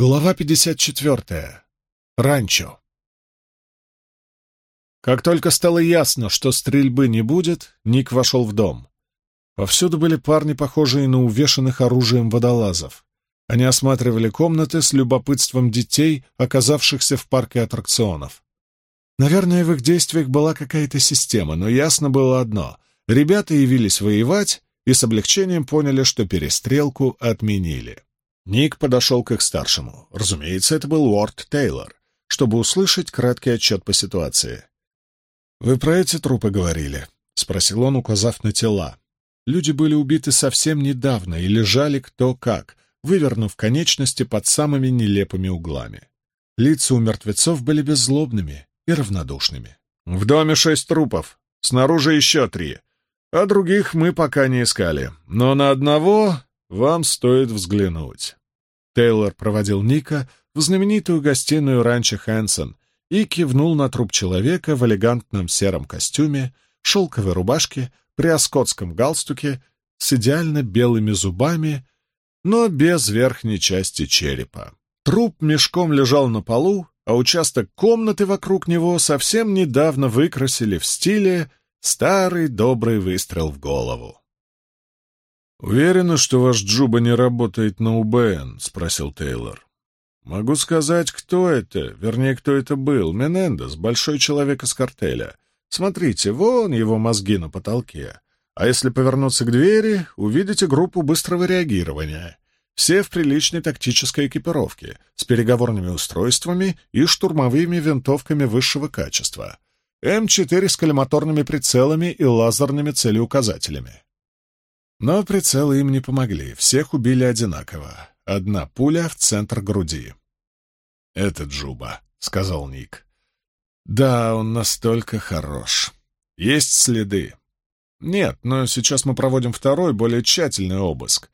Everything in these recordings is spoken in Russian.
Глава 54. Ранчо. Как только стало ясно, что стрельбы не будет, Ник вошел в дом. Повсюду были парни, похожие на увешанных оружием водолазов. Они осматривали комнаты с любопытством детей, оказавшихся в парке аттракционов. Наверное, в их действиях была какая-то система, но ясно было одно — ребята явились воевать и с облегчением поняли, что перестрелку отменили. Ник подошел к их старшему. Разумеется, это был Уорд Тейлор, чтобы услышать краткий отчет по ситуации. «Вы про эти трупы говорили?» — спросил он, указав на тела. Люди были убиты совсем недавно и лежали кто как, вывернув конечности под самыми нелепыми углами. Лица у мертвецов были беззлобными и равнодушными. «В доме шесть трупов, снаружи еще три, а других мы пока не искали, но на одного вам стоит взглянуть». Тейлор проводил Ника в знаменитую гостиную ранчо Хэнсон и кивнул на труп человека в элегантном сером костюме, шелковой рубашке, приоскотском галстуке с идеально белыми зубами, но без верхней части черепа. Труп мешком лежал на полу, а участок комнаты вокруг него совсем недавно выкрасили в стиле «старый добрый выстрел в голову». «Уверены, что ваш Джуба не работает на УБН?» — спросил Тейлор. «Могу сказать, кто это, вернее, кто это был. Менендес, большой человек из картеля. Смотрите, вон его мозги на потолке. А если повернуться к двери, увидите группу быстрого реагирования. Все в приличной тактической экипировке, с переговорными устройствами и штурмовыми винтовками высшего качества. М4 с коллиматорными прицелами и лазерными целеуказателями. Но прицелы им не помогли, всех убили одинаково. Одна пуля в центр груди. «Это Джуба», — сказал Ник. «Да, он настолько хорош. Есть следы». «Нет, но сейчас мы проводим второй, более тщательный обыск.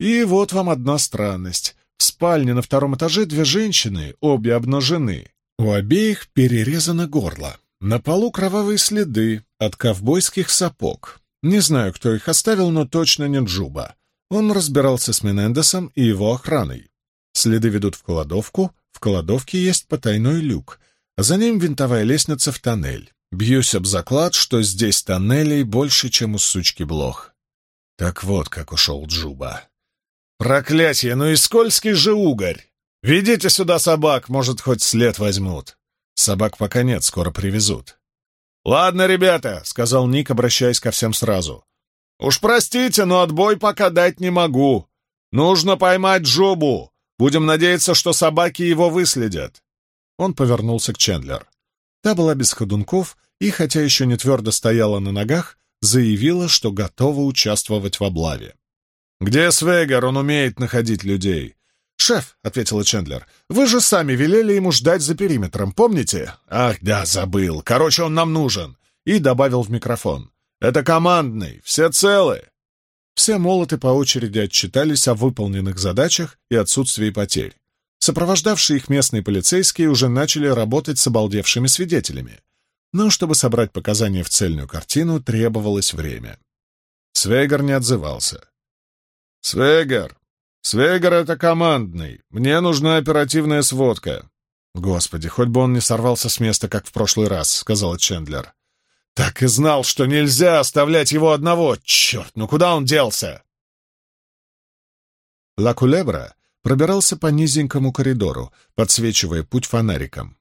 И вот вам одна странность. В спальне на втором этаже две женщины, обе обнажены. У обеих перерезано горло. На полу кровавые следы от ковбойских сапог. Не знаю, кто их оставил, но точно не Джуба. Он разбирался с Менендесом и его охраной. Следы ведут в кладовку, в кладовке есть потайной люк, а за ним винтовая лестница в тоннель. Бьюсь об заклад, что здесь тоннелей больше, чем у сучки блох. Так вот, как ушел Джуба. Проклятье, ну и скользкий же угорь! Ведите сюда собак, может, хоть след возьмут. Собак пока нет, скоро привезут. «Ладно, ребята», — сказал Ник, обращаясь ко всем сразу. «Уж простите, но отбой пока дать не могу. Нужно поймать Джобу. Будем надеяться, что собаки его выследят». Он повернулся к Чендлер. Та была без ходунков и, хотя еще не твердо стояла на ногах, заявила, что готова участвовать в облаве. «Где Свегер? Он умеет находить людей. «Шеф», — ответила Чендлер, — «вы же сами велели ему ждать за периметром, помните?» «Ах, да, забыл. Короче, он нам нужен». И добавил в микрофон. «Это командный. Все целы». Все молоты по очереди отчитались о выполненных задачах и отсутствии потерь. Сопровождавшие их местные полицейские уже начали работать с обалдевшими свидетелями. Но чтобы собрать показания в цельную картину, требовалось время. Свегер не отзывался. «Свегер, «Свегер — это командный. Мне нужна оперативная сводка». «Господи, хоть бы он не сорвался с места, как в прошлый раз», — сказал Чендлер. «Так и знал, что нельзя оставлять его одного! Черт, ну куда он делся?» Ла Кулебра пробирался по низенькому коридору, подсвечивая путь фонариком.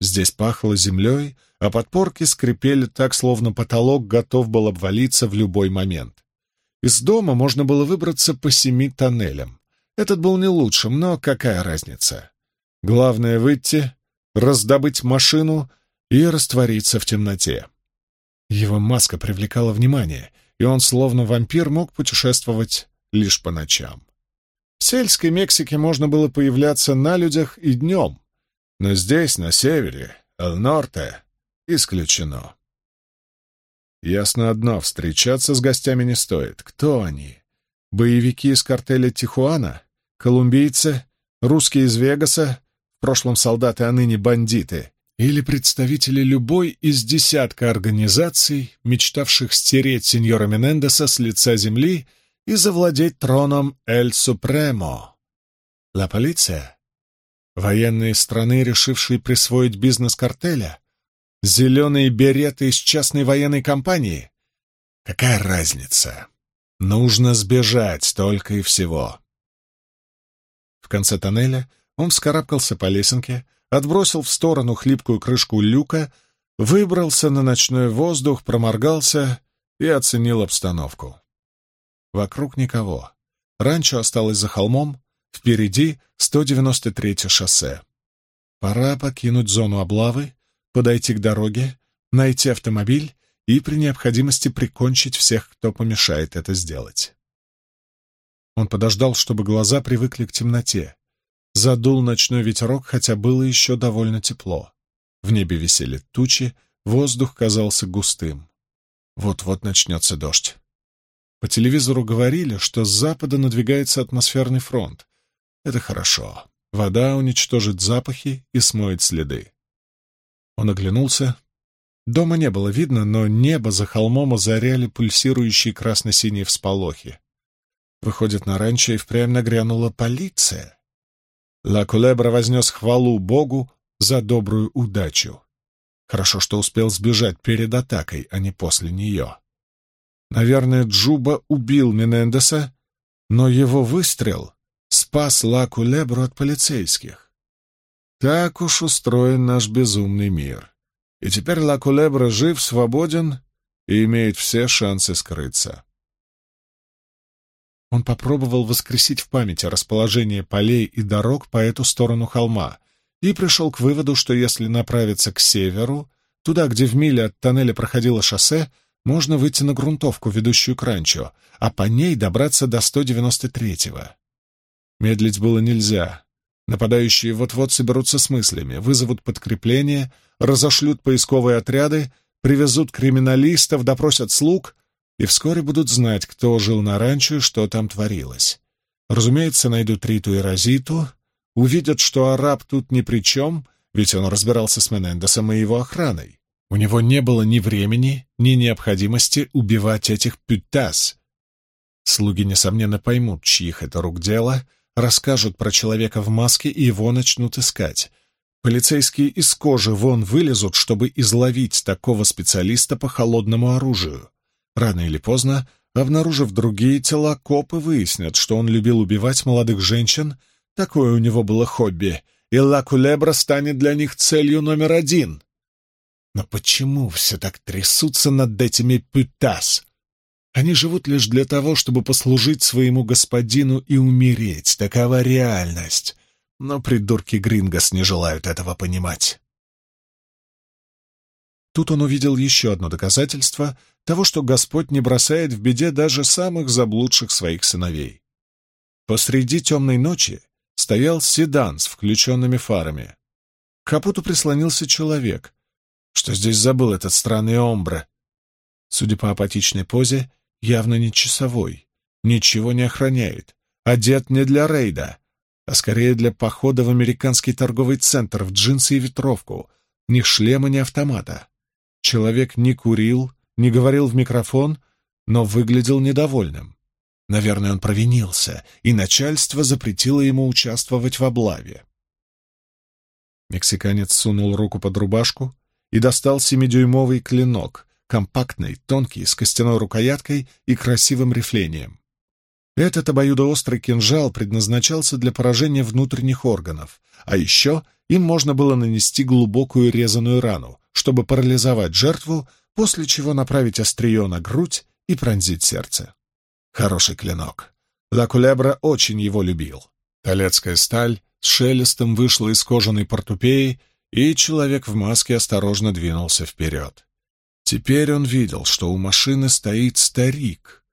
Здесь пахло землей, а подпорки скрипели так, словно потолок готов был обвалиться в любой момент. Из дома можно было выбраться по семи тоннелям. Этот был не лучшим, но какая разница? Главное — выйти, раздобыть машину и раствориться в темноте. Его маска привлекала внимание, и он, словно вампир, мог путешествовать лишь по ночам. В сельской Мексике можно было появляться на людях и днем, но здесь, на севере, Эл-Норте, исключено. Ясно одно — встречаться с гостями не стоит. Кто они? Боевики из картеля Тихуана? Колумбийцы? Русские из Вегаса? В прошлом солдаты, а ныне бандиты? Или представители любой из десятка организаций, мечтавших стереть сеньора Менендеса с лица земли и завладеть троном Эль Супремо? Ла полиция? Военные страны, решившие присвоить бизнес картеля? Зеленые береты из частной военной компании? Какая разница? Нужно сбежать только и всего. В конце тоннеля он вскарабкался по лесенке, отбросил в сторону хлипкую крышку люка, выбрался на ночной воздух, проморгался и оценил обстановку. Вокруг никого. Ранчо осталось за холмом, впереди 193-е шоссе. Пора покинуть зону облавы, подойти к дороге, найти автомобиль и при необходимости прикончить всех, кто помешает это сделать. Он подождал, чтобы глаза привыкли к темноте. Задул ночной ветерок, хотя было еще довольно тепло. В небе висели тучи, воздух казался густым. Вот-вот начнется дождь. По телевизору говорили, что с запада надвигается атмосферный фронт. Это хорошо. Вода уничтожит запахи и смоет следы. Он оглянулся. Дома не было видно, но небо за холмом озаряли пульсирующие красно-синие всполохи. Выходит, на ранчо и впрямь нагрянула полиция. Ла Кулебра вознес хвалу Богу за добрую удачу. Хорошо, что успел сбежать перед атакой, а не после нее. Наверное, Джуба убил Менендеса, но его выстрел спас Ла Кулебру от полицейских. Так уж устроен наш безумный мир. И теперь Ла Кулебра жив, свободен и имеет все шансы скрыться. Он попробовал воскресить в памяти расположение полей и дорог по эту сторону холма и пришел к выводу, что если направиться к северу, туда, где в миле от тоннеля проходило шоссе, можно выйти на грунтовку, ведущую к ранчо, а по ней добраться до 193-го. Медлить было нельзя. Нападающие вот-вот соберутся с мыслями, вызовут подкрепление, разошлют поисковые отряды, привезут криминалистов, допросят слуг — и вскоре будут знать, кто жил на ранчо и что там творилось. Разумеется, найдут Риту и Розиту, увидят, что араб тут ни при чем, ведь он разбирался с Менендесом и его охраной. У него не было ни времени, ни необходимости убивать этих пютас. Слуги, несомненно, поймут, чьих это рук дело, расскажут про человека в маске и его начнут искать. Полицейские из кожи вон вылезут, чтобы изловить такого специалиста по холодному оружию. Рано или поздно, обнаружив другие тела, копы выяснят, что он любил убивать молодых женщин, такое у него было хобби, и Ла Кулебра станет для них целью номер один. Но почему все так трясутся над этими пютас? Они живут лишь для того, чтобы послужить своему господину и умереть. Такова реальность. Но придурки Грингос не желают этого понимать. Тут он увидел еще одно доказательство того, что Господь не бросает в беде даже самых заблудших своих сыновей. Посреди темной ночи стоял седан с включенными фарами. К капоту прислонился человек. Что здесь забыл этот странный омбре? Судя по апатичной позе, явно не часовой, ничего не охраняет, одет не для рейда, а скорее для похода в американский торговый центр в джинсы и ветровку, ни шлема, ни автомата. Человек не курил, не говорил в микрофон, но выглядел недовольным. Наверное, он провинился, и начальство запретило ему участвовать в облаве. Мексиканец сунул руку под рубашку и достал семидюймовый клинок, компактный, тонкий, с костяной рукояткой и красивым рифлением. Этот обоюдоострый кинжал предназначался для поражения внутренних органов, а еще им можно было нанести глубокую резаную рану, чтобы парализовать жертву, после чего направить острие на грудь и пронзить сердце. Хороший клинок. Ла Кулебра очень его любил. Толецкая сталь с шелестом вышла из кожаной портупеи, и человек в маске осторожно двинулся вперед. Теперь он видел, что у машины стоит старик,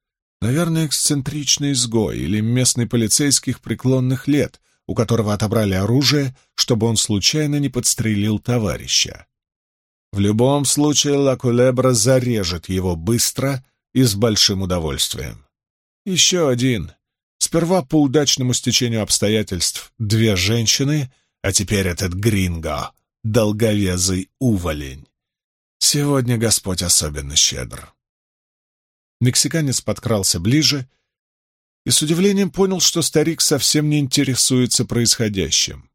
наверное, эксцентричный изгой или местный полицейских преклонных лет, у которого отобрали оружие, чтобы он случайно не подстрелил товарища. В любом случае Ла Кулебра зарежет его быстро и с большим удовольствием. Еще один. Сперва по удачному стечению обстоятельств две женщины, а теперь этот гринго, долговязый уволень. Сегодня Господь особенно щедр. Мексиканец подкрался ближе и с удивлением понял, что старик совсем не интересуется происходящим.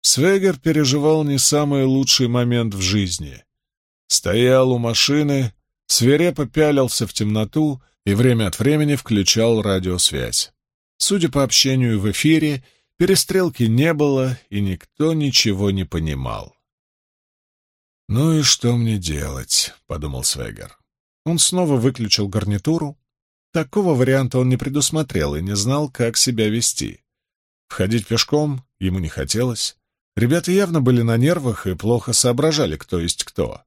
Свегер переживал не самый лучший момент в жизни. Стоял у машины, свирепо пялился в темноту и время от времени включал радиосвязь. Судя по общению в эфире, перестрелки не было, и никто ничего не понимал. «Ну и что мне делать?» — подумал Свегер. Он снова выключил гарнитуру. Такого варианта он не предусмотрел и не знал, как себя вести. Входить пешком ему не хотелось. Ребята явно были на нервах и плохо соображали, кто есть кто.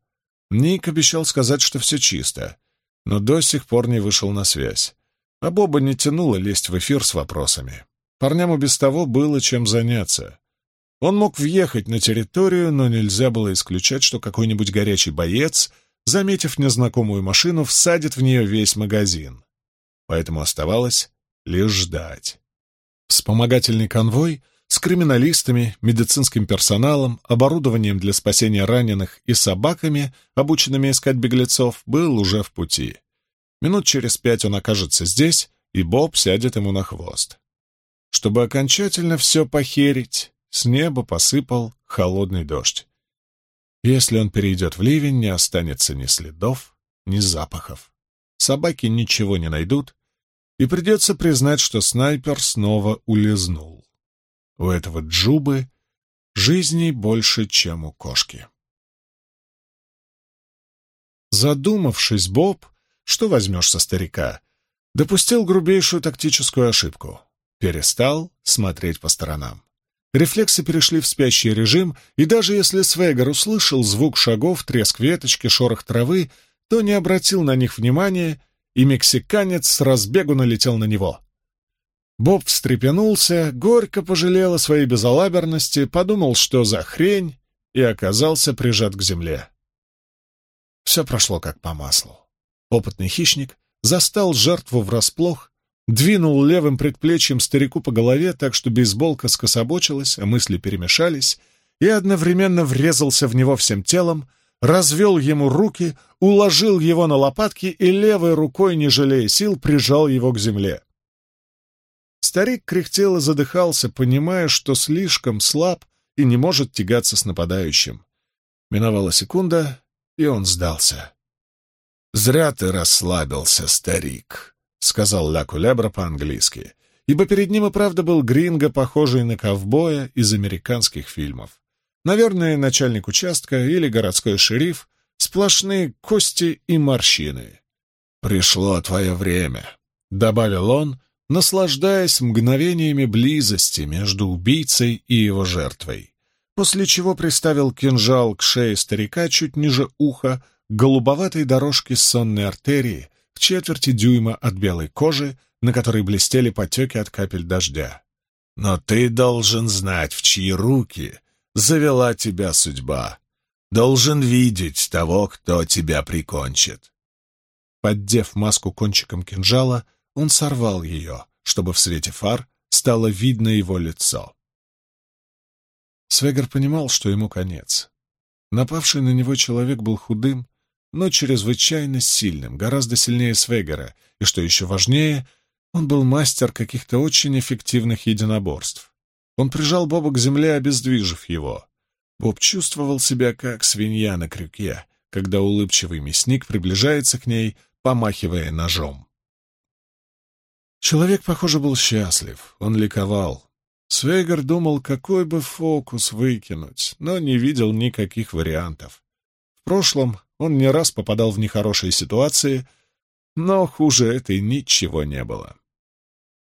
Ник обещал сказать, что все чисто, но до сих пор не вышел на связь. А Боба не тянуло лезть в эфир с вопросами. Парням и без того было чем заняться. Он мог въехать на территорию, но нельзя было исключать, что какой-нибудь горячий боец, заметив незнакомую машину, всадит в нее весь магазин. Поэтому оставалось лишь ждать. Вспомогательный конвой — с криминалистами, медицинским персоналом, оборудованием для спасения раненых и собаками, обученными искать беглецов, был уже в пути. Минут через пять он окажется здесь, и Боб сядет ему на хвост. Чтобы окончательно все похерить, с неба посыпал холодный дождь. Если он перейдет в ливень, не останется ни следов, ни запахов. Собаки ничего не найдут, и придется признать, что снайпер снова улизнул. У этого джубы жизни больше, чем у кошки. Задумавшись, Боб, что возьмешь со старика, допустил грубейшую тактическую ошибку. Перестал смотреть по сторонам. Рефлексы перешли в спящий режим, и даже если Свегар услышал звук шагов, треск веточки, шорох травы, то не обратил на них внимания, и мексиканец с разбегу налетел на него. Боб встрепенулся, горько пожалел о своей безалаберности, подумал, что за хрень, и оказался прижат к земле. Все прошло как по маслу. Опытный хищник застал жертву врасплох, двинул левым предплечьем старику по голове так, что бейсболка скособочилась, а мысли перемешались, и одновременно врезался в него всем телом, развел ему руки, уложил его на лопатки и левой рукой, не жалея сил, прижал его к земле. Старик кряхтел и задыхался, понимая, что слишком слаб и не может тягаться с нападающим. Миновала секунда, и он сдался. «Зря ты расслабился, старик», — сказал Ля Кулебра по-английски, ибо перед ним и правда был гринго, похожий на ковбоя из американских фильмов. Наверное, начальник участка или городской шериф, сплошные кости и морщины. «Пришло твое время», — добавил он, наслаждаясь мгновениями близости между убийцей и его жертвой, после чего приставил кинжал к шее старика чуть ниже уха, голубоватой дорожки сонной артерии в четверти дюйма от белой кожи, на которой блестели потеки от капель дождя. «Но ты должен знать, в чьи руки завела тебя судьба. Должен видеть того, кто тебя прикончит». Поддев маску кончиком кинжала, он сорвал ее, чтобы в свете фар стало видно его лицо. Свегер понимал, что ему конец. Напавший на него человек был худым, но чрезвычайно сильным, гораздо сильнее Свегера, и, что еще важнее, он был мастер каких-то очень эффективных единоборств. Он прижал Боба к земле, обездвижив его. Боб чувствовал себя как свинья на крюке, когда улыбчивый мясник приближается к ней, помахивая ножом. Человек, похоже, был счастлив, он ликовал. Свейгер думал, какой бы фокус выкинуть, но не видел никаких вариантов. В прошлом он не раз попадал в нехорошие ситуации, но хуже этой ничего не было.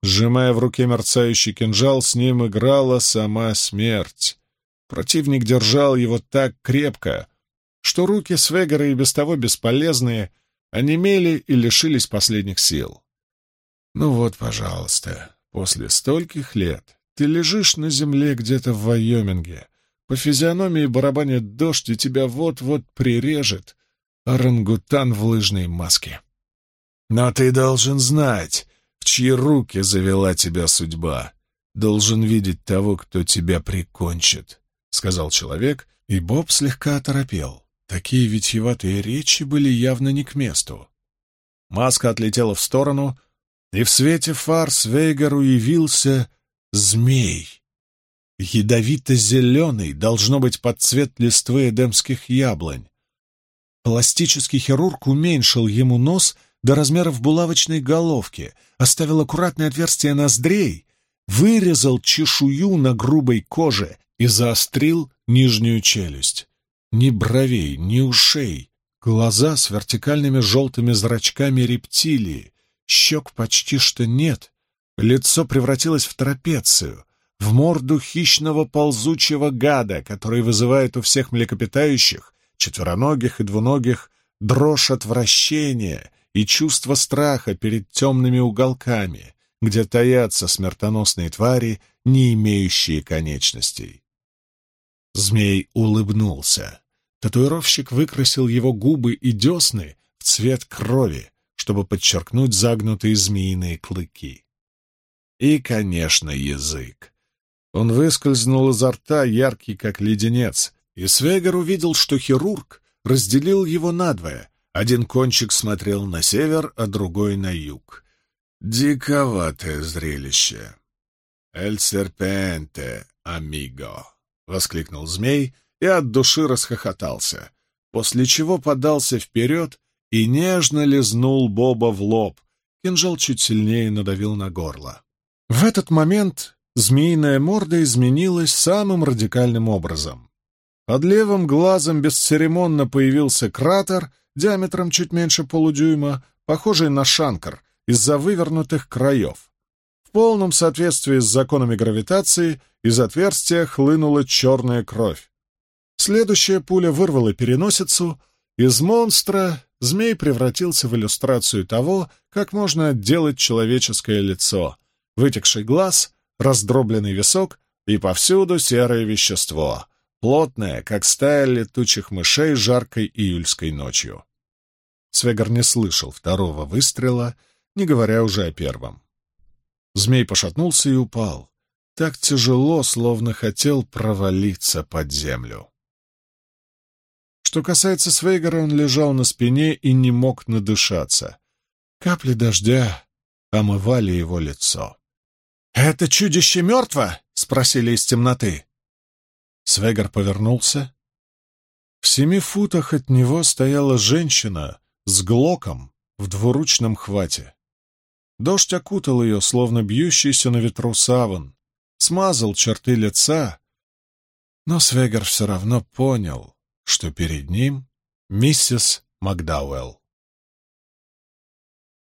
Сжимая в руке мерцающий кинжал, с ним играла сама смерть. Противник держал его так крепко, что руки Свегера и без того бесполезные онемели и лишились последних сил. Ну вот, пожалуйста, после стольких лет ты лежишь на земле где-то в Вайоминге, по физиономии барабанит дождь, и тебя вот-вот прирежет орангутан в лыжной маске. Но ты должен знать, в чьи руки завела тебя судьба. Должен видеть того, кто тебя прикончит, — сказал человек, и Боб слегка оторопел. Такие витьеватые речи были явно не к месту. Маска отлетела в сторону — и в свете фар Свейгару явился змей. ядовито-зеленый, должно быть под цвет листвы эдемских яблонь. Пластический хирург уменьшил ему нос до размеров булавочной головки, оставил аккуратное отверстие ноздрей, вырезал чешую на грубой коже и заострил нижнюю челюсть. Ни бровей, ни ушей, глаза с вертикальными желтыми зрачками рептилии, щек почти что нет, лицо превратилось в трапецию, в морду хищного ползучего гада, который вызывает у всех млекопитающих, четвероногих и двуногих, дрожь отвращения и чувство страха перед темными уголками, где таятся смертоносные твари, не имеющие конечностей. Змей улыбнулся. Татуировщик выкрасил его губы и десны в цвет крови, чтобы подчеркнуть загнутые змеиные клыки. И, конечно, язык. Он выскользнул изо рта, яркий как леденец, и Свегер увидел, что хирург разделил его надвое. Один кончик смотрел на север, а другой — на юг. Диковатое зрелище. «Эль серпенте, амиго!» — воскликнул змей и от души расхохотался, после чего подался вперед и нежно лизнул Боба в лоб. Кинжал чуть сильнее надавил на горло. В этот момент змеиная морда изменилась самым радикальным образом. Под левым глазом бесцеремонно появился кратер диаметром чуть меньше полудюйма, похожий на шанкар из-за вывернутых краев. В полном соответствии с законами гравитации из отверстия хлынула черная кровь. Следующая пуля вырвала переносицу. Из монстра змей превратился в иллюстрацию того, как можно отделать человеческое лицо. Вытекший глаз, раздробленный висок и повсюду серое вещество, плотное, как стая летучих мышей жаркой июльской ночью. Свегар не слышал второго выстрела, не говоря уже о первом. Змей пошатнулся и упал. Так тяжело, словно хотел провалиться под землю. Что касается Свейгара, он лежал на спине и не мог надышаться. Капли дождя омывали его лицо. «Это чудище мертво?» — спросили из темноты. Свегар повернулся. В семи футах от него стояла женщина с глоком в двуручном хвате. Дождь окутал ее, словно бьющийся на ветру саван, смазал черты лица, но Свегар все равно понял, что перед ним миссис Макдауэлл.